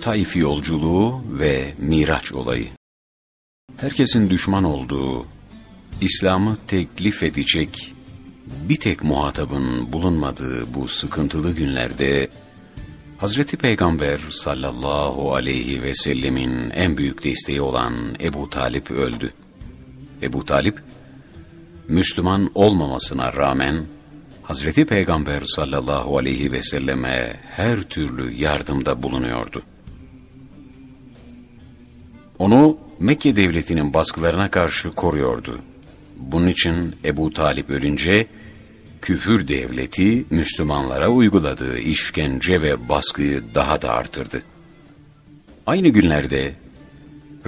Taif yolculuğu ve Miraç olayı. Herkesin düşman olduğu, İslam'ı teklif edecek bir tek muhatabın bulunmadığı bu sıkıntılı günlerde Hazreti Peygamber sallallahu aleyhi ve sellemin en büyük desteği olan Ebu Talip öldü. Ebu Talip, Müslüman olmamasına rağmen Hazreti Peygamber sallallahu aleyhi ve selleme her türlü yardımda bulunuyordu. Onu Mekke devletinin baskılarına karşı koruyordu. Bunun için Ebu Talip ölünce küfür devleti Müslümanlara uyguladığı işkence ve baskıyı daha da artırdı. Aynı günlerde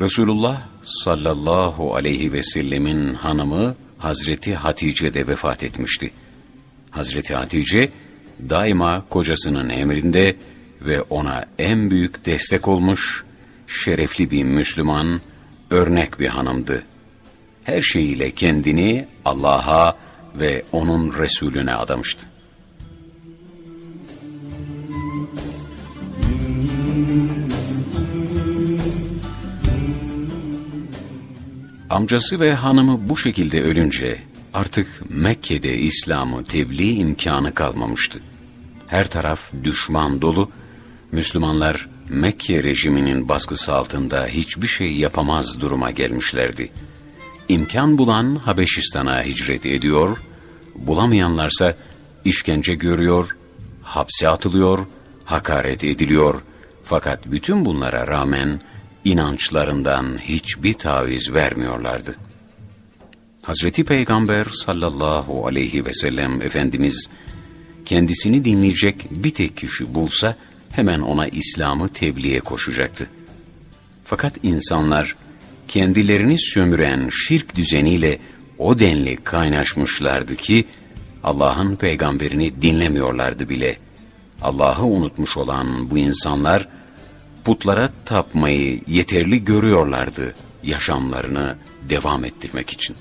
Resulullah sallallahu aleyhi ve sellemin hanımı Hazreti Hatice de vefat etmişti. Hazreti Hatice daima kocasının emrinde ve ona en büyük destek olmuş, şerefli bir Müslüman, örnek bir hanımdı. Her şeyiyle kendini Allah'a ve onun Resulüne adamıştı. Amcası ve hanımı bu şekilde ölünce artık Mekke'de İslam'ı tebliğ imkanı kalmamıştı. Her taraf düşman dolu, Müslümanlar Mekke rejiminin baskısı altında hiçbir şey yapamaz duruma gelmişlerdi. İmkan bulan Habeşistan'a hicret ediyor, bulamayanlarsa işkence görüyor, hapse atılıyor, hakaret ediliyor. Fakat bütün bunlara rağmen inançlarından hiçbir taviz vermiyorlardı. Hazreti Peygamber sallallahu aleyhi ve sellem Efendimiz kendisini dinleyecek bir tek kişi bulsa hemen ona İslam'ı tebliğe koşacaktı. Fakat insanlar kendilerini sömüren şirk düzeniyle o denli kaynaşmışlardı ki Allah'ın peygamberini dinlemiyorlardı bile. Allah'ı unutmuş olan bu insanlar putlara tapmayı yeterli görüyorlardı yaşamlarını devam ettirmek için.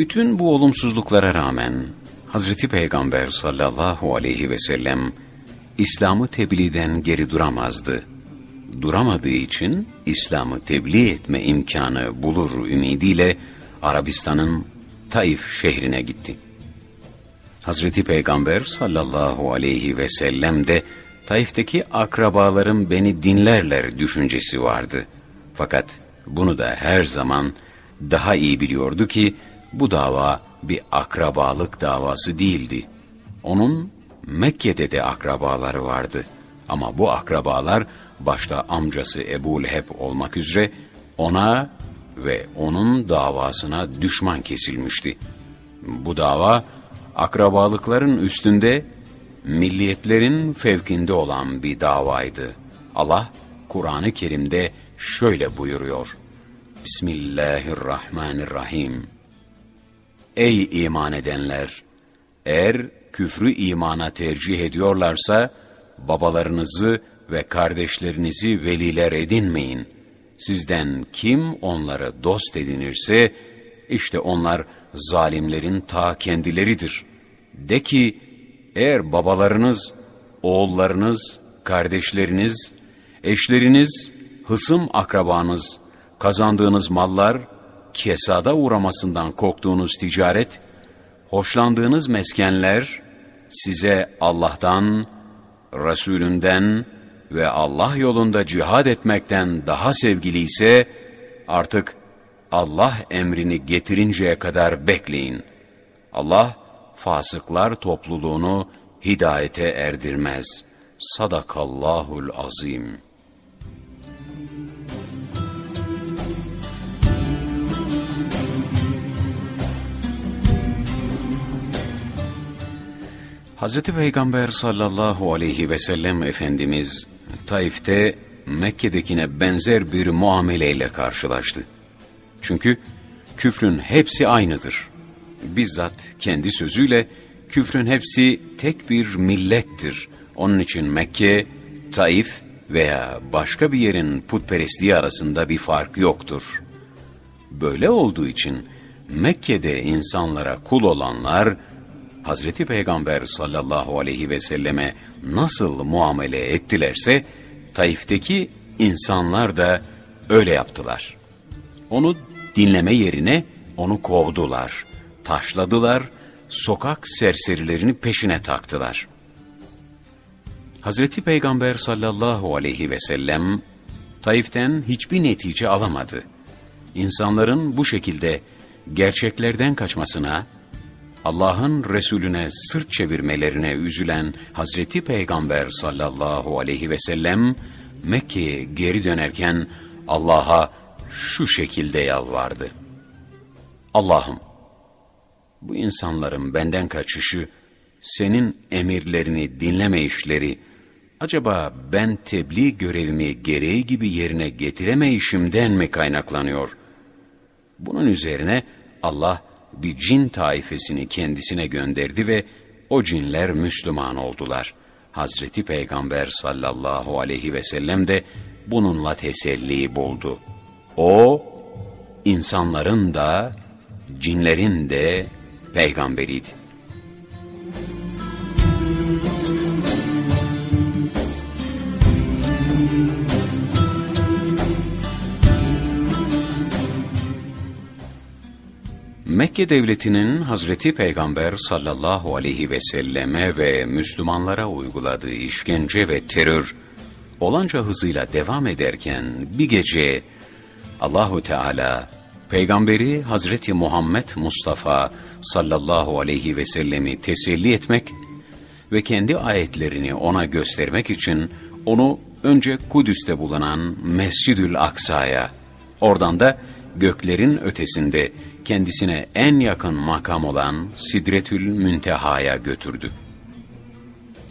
Bütün bu olumsuzluklara rağmen Hazreti Peygamber sallallahu aleyhi ve sellem İslam'ı tebliğden geri duramazdı. Duramadığı için İslam'ı tebliğ etme imkanı bulur ümidiyle Arabistan'ın Taif şehrine gitti. Hazreti Peygamber sallallahu aleyhi ve sellem de Taif'teki akrabalarım beni dinlerler düşüncesi vardı. Fakat bunu da her zaman daha iyi biliyordu ki bu dava bir akrabalık davası değildi. Onun Mekke'de de akrabaları vardı. Ama bu akrabalar başta amcası Ebu Leheb olmak üzere ona ve onun davasına düşman kesilmişti. Bu dava akrabalıkların üstünde milliyetlerin fevkinde olan bir davaydı. Allah Kur'an-ı Kerim'de şöyle buyuruyor. Bismillahirrahmanirrahim. Ey iman edenler! Eğer küfrü imana tercih ediyorlarsa, babalarınızı ve kardeşlerinizi veliler edinmeyin. Sizden kim onları dost edinirse, işte onlar zalimlerin ta kendileridir. De ki, eğer babalarınız, oğullarınız, kardeşleriniz, eşleriniz, hısım akrabanız, kazandığınız mallar, kesada uğramasından korktuğunuz ticaret, hoşlandığınız meskenler size Allah'tan, Resulünden ve Allah yolunda cihad etmekten daha sevgili ise artık Allah emrini getirinceye kadar bekleyin. Allah fasıklar topluluğunu hidayete erdirmez. Sadakallahul azim. Hz. Peygamber sallallahu aleyhi ve sellem Efendimiz Taif'te Mekke'dekine benzer bir muameleyle karşılaştı. Çünkü küfrün hepsi aynıdır. Bizzat kendi sözüyle küfrün hepsi tek bir millettir. Onun için Mekke, Taif veya başka bir yerin putperestliği arasında bir fark yoktur. Böyle olduğu için Mekke'de insanlara kul olanlar Hazreti Peygamber sallallahu aleyhi ve selleme nasıl muamele ettilerse, Taif'teki insanlar da öyle yaptılar. Onu dinleme yerine onu kovdular, taşladılar, sokak serserilerini peşine taktılar. Hazreti Peygamber sallallahu aleyhi ve sellem Taif'ten hiçbir netice alamadı. İnsanların bu şekilde gerçeklerden kaçmasına, Allah'ın Resulüne sırt çevirmelerine üzülen Hazreti Peygamber sallallahu aleyhi ve sellem Mekke'ye geri dönerken Allah'a şu şekilde yalvardı. Allah'ım bu insanların benden kaçışı, senin emirlerini dinleme işleri, acaba ben tebliğ görevimi gereği gibi yerine getiremeyişimden mi kaynaklanıyor? Bunun üzerine Allah bir cin taifesini kendisine gönderdi ve o cinler Müslüman oldular. Hazreti Peygamber sallallahu aleyhi ve sellem de bununla teselli buldu. O, insanların da, cinlerin de peygamberiydi. Mekke devletinin Hazreti Peygamber sallallahu aleyhi ve selleme ve Müslümanlara uyguladığı işkence ve terör olanca hızıyla devam ederken bir gece Allahu Teala peygamberi Hazreti Muhammed Mustafa sallallahu aleyhi ve sellemi teselli etmek ve kendi ayetlerini ona göstermek için onu önce Kudüs'te bulunan Mescidül Aksa'ya, oradan da göklerin ötesinde kendisine en yakın makam olan Sidretül Münteha'ya götürdü.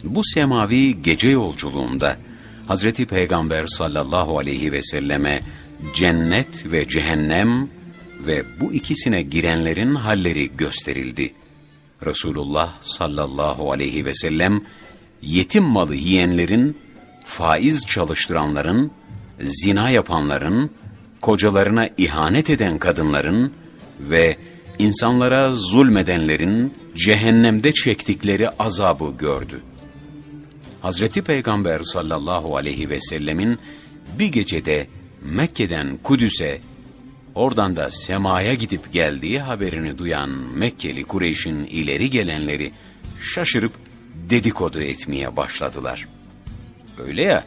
Bu semavi gece yolculuğunda Hazreti Peygamber sallallahu aleyhi ve selleme cennet ve cehennem ve bu ikisine girenlerin halleri gösterildi. Resulullah sallallahu aleyhi ve sellem yetim malı yiyenlerin, faiz çalıştıranların, zina yapanların, kocalarına ihanet eden kadınların ve insanlara zulmedenlerin cehennemde çektikleri azabı gördü. Hazreti Peygamber sallallahu aleyhi ve sellemin bir gecede Mekke'den Kudüs'e, oradan da semaya gidip geldiği haberini duyan Mekkeli Kureyş'in ileri gelenleri şaşırıp dedikodu etmeye başladılar. Öyle ya,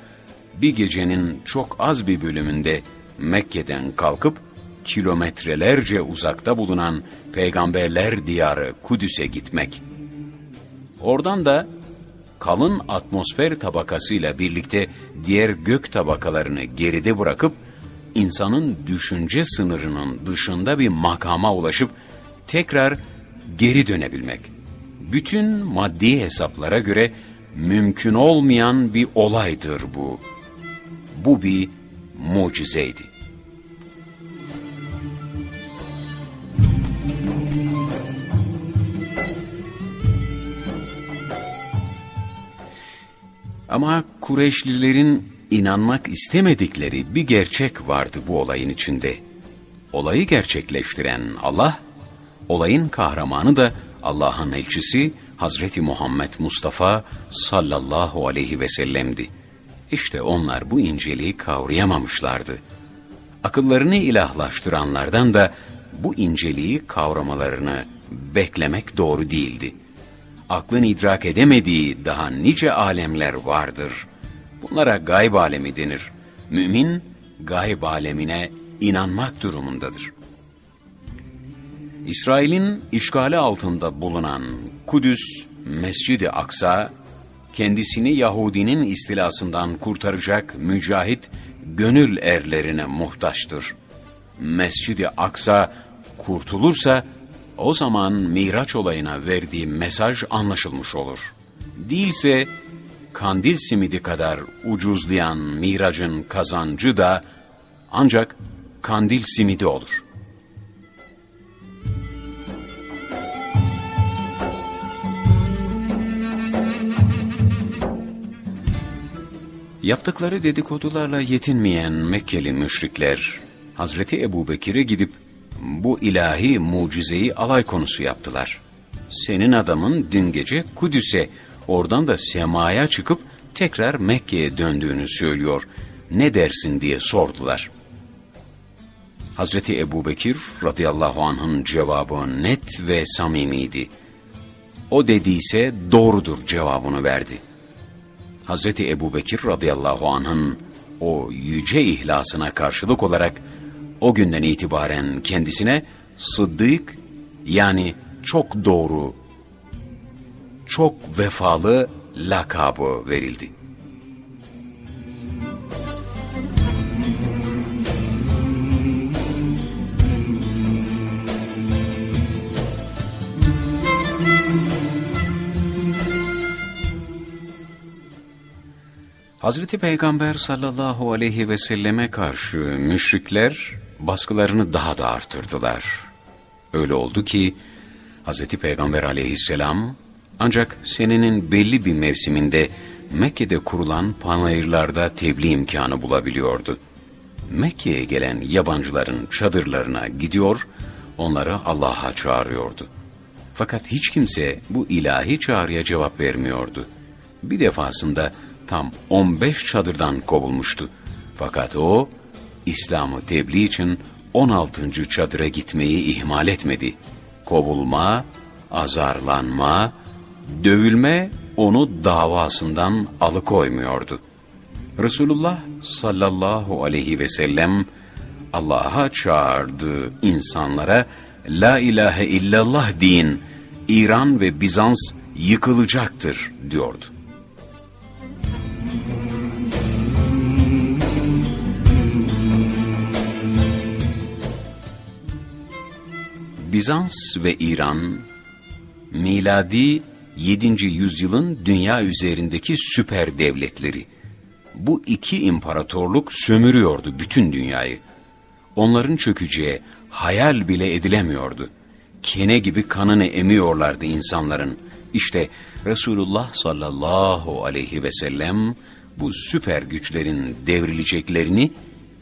bir gecenin çok az bir bölümünde Mekke'den kalkıp kilometrelerce uzakta bulunan peygamberler diyarı Kudüs'e gitmek. Oradan da kalın atmosfer tabakasıyla birlikte diğer gök tabakalarını geride bırakıp insanın düşünce sınırının dışında bir makama ulaşıp tekrar geri dönebilmek. Bütün maddi hesaplara göre mümkün olmayan bir olaydır bu. Bu bir mucizeydi. Ama Kureyşlilerin inanmak istemedikleri bir gerçek vardı bu olayın içinde. Olayı gerçekleştiren Allah, olayın kahramanı da Allah'ın elçisi Hazreti Muhammed Mustafa sallallahu aleyhi ve sellem'di. İşte onlar bu inceliği kavrayamamışlardı. Akıllarını ilahlaştıranlardan da bu inceliği kavramalarını beklemek doğru değildi aklın idrak edemediği daha nice alemler vardır. Bunlara gayb alemi denir. Mümin, gayb alemine inanmak durumundadır. İsrail'in işgali altında bulunan Kudüs, Mescid-i Aksa, kendisini Yahudinin istilasından kurtaracak mücahit gönül erlerine muhtaçtır. Mescid-i Aksa kurtulursa, o zaman Miraç olayına verdiği mesaj anlaşılmış olur. Değilse kandil simidi kadar ucuzlayan Mirac'ın kazancı da ancak kandil simidi olur. Yaptıkları dedikodularla yetinmeyen Mekkeli müşrikler, Hazreti Ebu Bekir'e gidip bu ilahi mucizeyi alay konusu yaptılar. senin adamın dün gece Kudüs'e, oradan da semaya çıkıp tekrar Mekke'ye döndüğünü söylüyor. Ne dersin diye sordular. Hazreti Ebu Bekir radıyallahu anh'ın cevabı net ve samimiydi. O dediyse doğrudur cevabını verdi. Hazreti Ebu Bekir radıyallahu anh'ın o yüce ihlasına karşılık olarak o günden itibaren kendisine Sıddık yani çok doğru, çok vefalı lakabı verildi. Hazreti Peygamber sallallahu aleyhi ve selleme karşı müşrikler baskılarını daha da artırdılar. Öyle oldu ki Hazreti Peygamber aleyhisselam ancak senenin belli bir mevsiminde Mekke'de kurulan panayırlarda tebliğ imkanı bulabiliyordu. Mekke'ye gelen yabancıların çadırlarına gidiyor, onları Allah'a çağırıyordu. Fakat hiç kimse bu ilahi çağrıya cevap vermiyordu. Bir defasında tam 15 çadırdan kovulmuştu. Fakat o, İslam'ı tebliğ için 16. çadıra gitmeyi ihmal etmedi. Kovulma, azarlanma, dövülme onu davasından alıkoymuyordu. Resulullah sallallahu aleyhi ve sellem Allah'a çağırdığı insanlara La ilahe illallah deyin, İran ve Bizans yıkılacaktır diyordu. Bizans ve İran, miladi 7. yüzyılın dünya üzerindeki süper devletleri. Bu iki imparatorluk sömürüyordu bütün dünyayı. Onların çökeceği hayal bile edilemiyordu. Kene gibi kanını emiyorlardı insanların. İşte Resulullah sallallahu aleyhi ve sellem bu süper güçlerin devrileceklerini,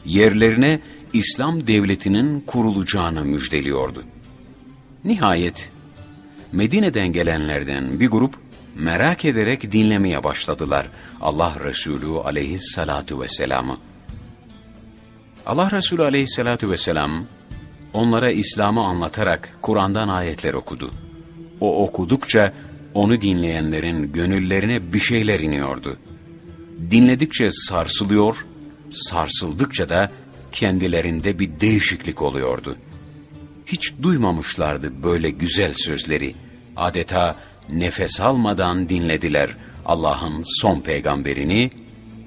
yerlerine İslam devletinin kurulacağını müjdeliyordu. Nihayet Medine'den gelenlerden bir grup merak ederek dinlemeye başladılar Allah Resulü aleyhissalatu vesselam'ı. Allah Resulü aleyhissalatu vesselam onlara İslam'ı anlatarak Kur'an'dan ayetler okudu. O okudukça onu dinleyenlerin gönüllerine bir şeyler iniyordu. Dinledikçe sarsılıyor, sarsıldıkça da kendilerinde bir değişiklik oluyordu.'' Hiç duymamışlardı böyle güzel sözleri. Adeta nefes almadan dinlediler Allah'ın son peygamberini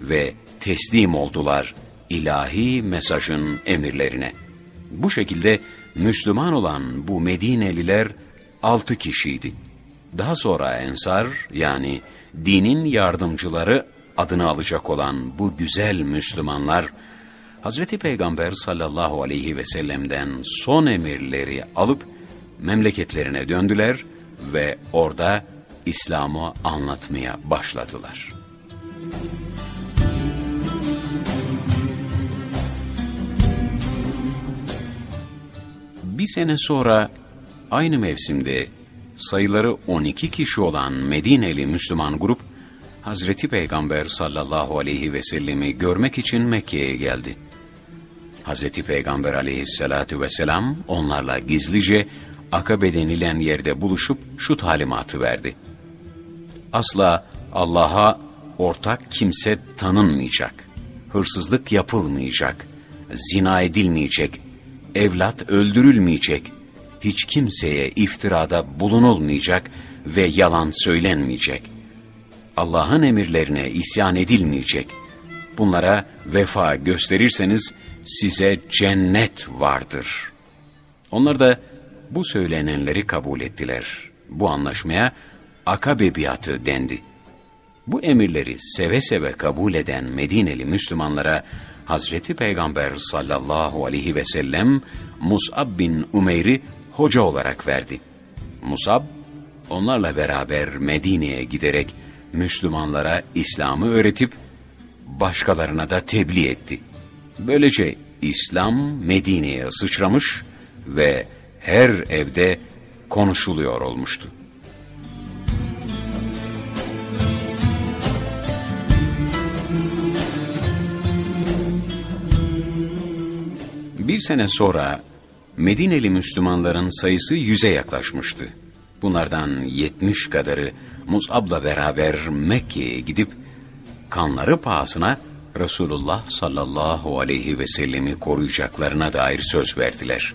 ve teslim oldular ilahi mesajın emirlerine. Bu şekilde Müslüman olan bu Medineliler altı kişiydi. Daha sonra Ensar yani dinin yardımcıları adını alacak olan bu güzel Müslümanlar Hazreti Peygamber sallallahu aleyhi ve sellem'den son emirleri alıp memleketlerine döndüler ve orada İslam'ı anlatmaya başladılar. Bir sene sonra aynı mevsimde sayıları 12 kişi olan Medineli Müslüman grup Hazreti Peygamber sallallahu aleyhi ve sellemi görmek için Mekke'ye geldi. Hazreti Peygamber aleyhissalatu vesselam onlarla gizlice Akabe denilen yerde buluşup şu talimatı verdi. Asla Allah'a ortak kimse tanınmayacak, hırsızlık yapılmayacak, zina edilmeyecek, evlat öldürülmeyecek, hiç kimseye iftirada bulunulmayacak ve yalan söylenmeyecek. Allah'ın emirlerine isyan edilmeyecek. Bunlara vefa gösterirseniz size cennet vardır. Onlar da bu söylenenleri kabul ettiler. Bu anlaşmaya Akabe biatı dendi. Bu emirleri seve seve kabul eden Medineli Müslümanlara Hazreti Peygamber sallallahu aleyhi ve sellem Mus'ab bin Umeyr'i hoca olarak verdi. Mus'ab onlarla beraber Medine'ye giderek Müslümanlara İslam'ı öğretip başkalarına da tebliğ etti. Böylece İslam Medine'ye sıçramış ve her evde konuşuluyor olmuştu. Bir sene sonra Medineli Müslümanların sayısı yüze yaklaşmıştı. Bunlardan yetmiş kadarı Mus'ab'la beraber Mekke'ye gidip kanları pahasına Resulullah sallallahu aleyhi ve sellemi koruyacaklarına dair söz verdiler.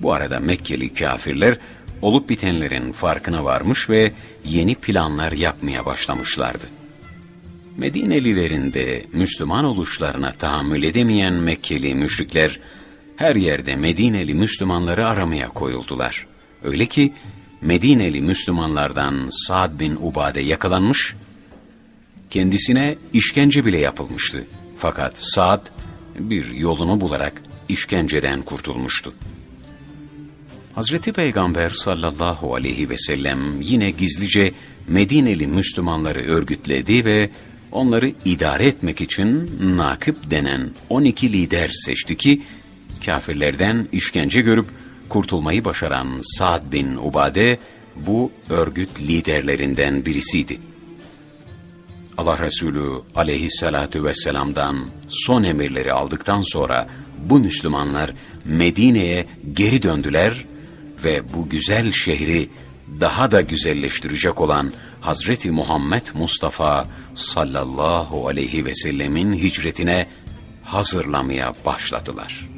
Bu arada Mekkeli kafirler olup bitenlerin farkına varmış ve yeni planlar yapmaya başlamışlardı. Medinelilerin de Müslüman oluşlarına tahammül edemeyen Mekkeli müşrikler her yerde Medineli Müslümanları aramaya koyuldular. Öyle ki Medineli Müslümanlardan Sa'd bin Ubade yakalanmış, kendisine işkence bile yapılmıştı. Fakat Sa'd bir yolunu bularak işkenceden kurtulmuştu. Hazreti Peygamber sallallahu aleyhi ve sellem yine gizlice Medineli Müslümanları örgütledi ve onları idare etmek için Nakip denen 12 lider seçti ki kafirlerden işkence görüp kurtulmayı başaran Sa'd bin Ubade bu örgüt liderlerinden birisiydi. Allah Resulü aleyhissalatu vesselam'dan son emirleri aldıktan sonra bu Müslümanlar Medine'ye geri döndüler ve bu güzel şehri daha da güzelleştirecek olan Hazreti Muhammed Mustafa sallallahu aleyhi ve sellemin hicretine hazırlamaya başladılar.''